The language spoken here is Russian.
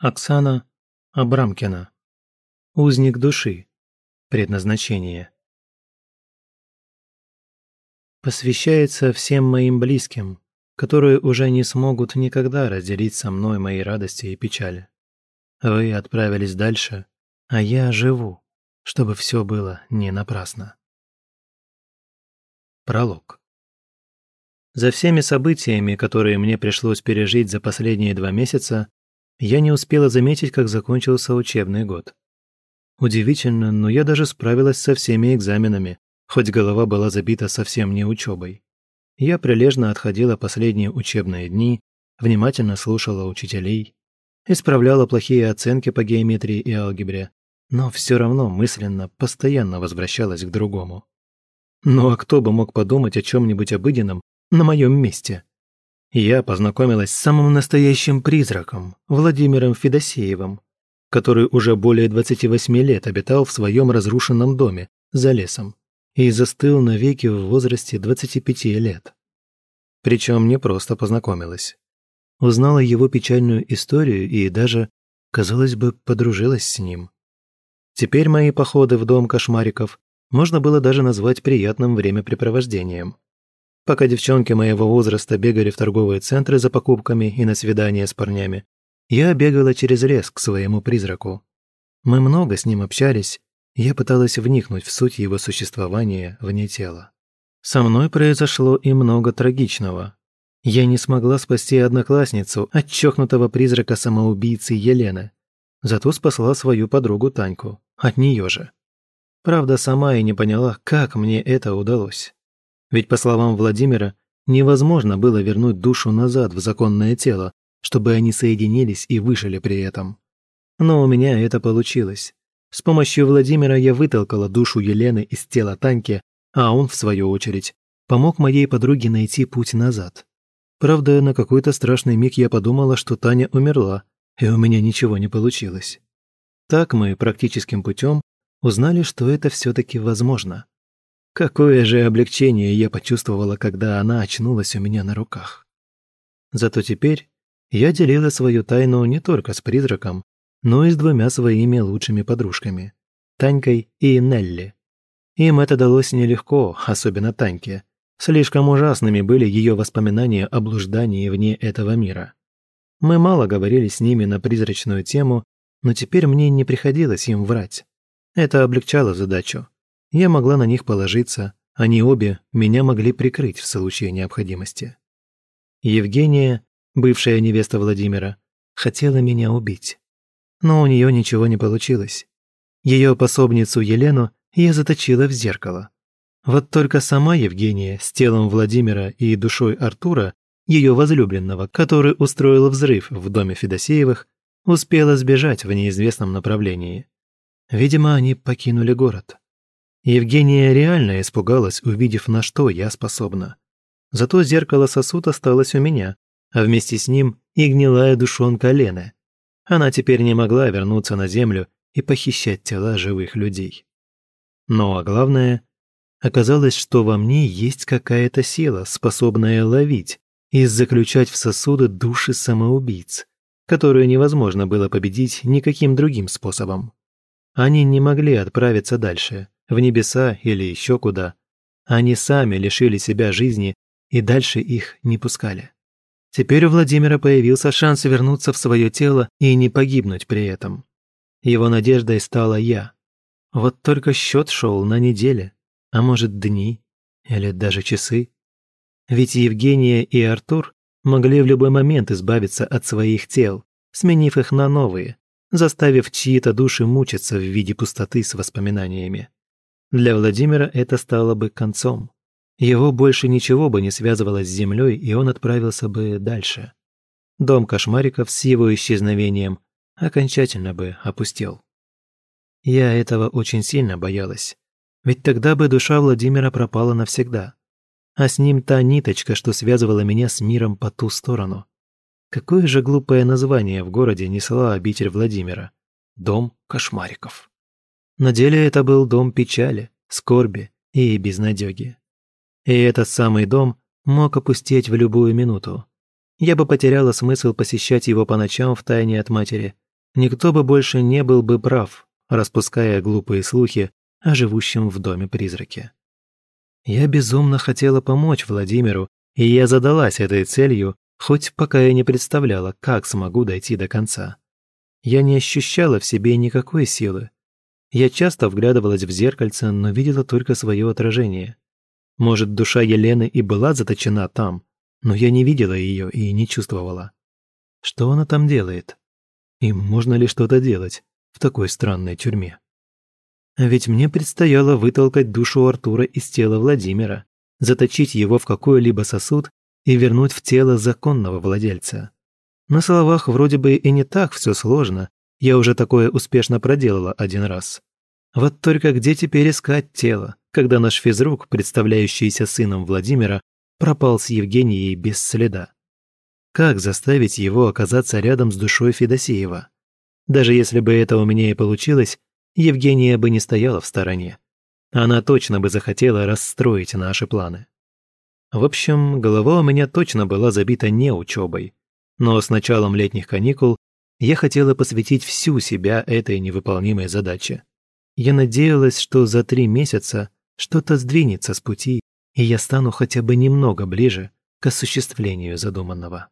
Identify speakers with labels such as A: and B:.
A: Оксана Абрамкина. Узник души. Предназначение. Посвящается всем моим близким, которые уже не смогут никогда разделить со мной мои радости и печали. Вы отправились дальше, а я живу, чтобы все было не напрасно. Пролог. За всеми событиями, которые мне пришлось пережить за последние два месяца, я не успела заметить, как закончился учебный год. Удивительно, но я даже справилась со всеми экзаменами, хоть голова была забита совсем не учебой. Я прилежно отходила последние учебные дни, внимательно слушала учителей, исправляла плохие оценки по геометрии и алгебре, но все равно мысленно постоянно возвращалась к другому. Ну а кто бы мог подумать о чем-нибудь обыденном на моем месте? Я познакомилась с самым настоящим призраком, Владимиром Федосеевым, который уже более 28 лет обитал в своем разрушенном доме за лесом и застыл навеки в возрасте 25 лет. Причем не просто познакомилась. Узнала его печальную историю и даже, казалось бы, подружилась с ним. Теперь мои походы в дом кошмариков можно было даже назвать приятным времяпрепровождением. Пока девчонки моего возраста бегали в торговые центры за покупками и на свидания с парнями, я бегала через лес к своему призраку. Мы много с ним общались, я пыталась вникнуть в суть его существования вне тела. Со мной произошло и много трагичного. Я не смогла спасти одноклассницу от чокнутого призрака самоубийцы Елены, зато спасла свою подругу Таньку, от нее же. Правда, сама и не поняла, как мне это удалось. Ведь, по словам Владимира, невозможно было вернуть душу назад в законное тело, чтобы они соединились и выжили при этом. Но у меня это получилось. С помощью Владимира я вытолкала душу Елены из тела Таньки, а он, в свою очередь, помог моей подруге найти путь назад. Правда, на какой-то страшный миг я подумала, что Таня умерла, и у меня ничего не получилось. Так мы практическим путем узнали, что это все-таки возможно. Какое же облегчение я почувствовала, когда она очнулась у меня на руках. Зато теперь я делила свою тайну не только с призраком, но и с двумя своими лучшими подружками – Танькой и Нелли. Им это далось нелегко, особенно Таньке. Слишком ужасными были ее воспоминания о блуждании вне этого мира. Мы мало говорили с ними на призрачную тему, но теперь мне не приходилось им врать. Это облегчало задачу. Я могла на них положиться, они обе меня могли прикрыть в случае необходимости. Евгения, бывшая невеста Владимира, хотела меня убить. Но у нее ничего не получилось. Ее пособницу Елену я заточила в зеркало. Вот только сама Евгения с телом Владимира и душой Артура, ее возлюбленного, который устроил взрыв в доме Федосеевых, успела сбежать в неизвестном направлении. Видимо, они покинули город. Евгения реально испугалась, увидев, на что я способна. Зато зеркало-сосуд осталось у меня, а вместе с ним и гнилая душонка Лены. Она теперь не могла вернуться на землю и похищать тела живых людей. Но а главное, оказалось, что во мне есть какая-то сила, способная ловить и заключать в сосуды души самоубийц, которую невозможно было победить никаким другим способом. Они не могли отправиться дальше, в небеса или еще куда. Они сами лишили себя жизни и дальше их не пускали. Теперь у Владимира появился шанс вернуться в свое тело и не погибнуть при этом. Его надеждой стала я. Вот только счет шел на недели, а может дни или даже часы. Ведь Евгения и Артур могли в любой момент избавиться от своих тел, сменив их на новые, заставив чьи-то души мучиться в виде пустоты с воспоминаниями. Для Владимира это стало бы концом. Его больше ничего бы не связывало с землей, и он отправился бы дальше. Дом кошмариков с его исчезновением окончательно бы опустел. Я этого очень сильно боялась, ведь тогда бы душа Владимира пропала навсегда. А с ним та ниточка, что связывала меня с миром по ту сторону. Какое же глупое название в городе несла обитель Владимира. Дом кошмариков. На деле это был дом печали, скорби и безнадёги. И этот самый дом мог опустеть в любую минуту. Я бы потеряла смысл посещать его по ночам в тайне от матери, никто бы больше не был бы прав, распуская глупые слухи о живущем в доме призраке. Я безумно хотела помочь Владимиру, и я задалась этой целью, хоть пока я не представляла, как смогу дойти до конца. Я не ощущала в себе никакой силы. Я часто вглядывалась в зеркальце, но видела только свое отражение. Может, душа Елены и была заточена там, но я не видела ее и не чувствовала. Что она там делает? И можно ли что-то делать в такой странной тюрьме? Ведь мне предстояло вытолкать душу Артура из тела Владимира, заточить его в какой-либо сосуд и вернуть в тело законного владельца. На словах вроде бы и не так все сложно, я уже такое успешно проделала один раз. Вот только где теперь искать тело, когда наш физрук, представляющийся сыном Владимира, пропал с Евгенией без следа? Как заставить его оказаться рядом с душой Федосеева? Даже если бы это у меня и получилось, Евгения бы не стояла в стороне. Она точно бы захотела расстроить наши планы. В общем, голова у меня точно была забита не учебой. Но с началом летних каникул я хотела посвятить всю себя этой невыполнимой задаче. Я надеялась, что за три месяца что-то сдвинется с пути, и я стану хотя бы немного ближе к осуществлению задуманного.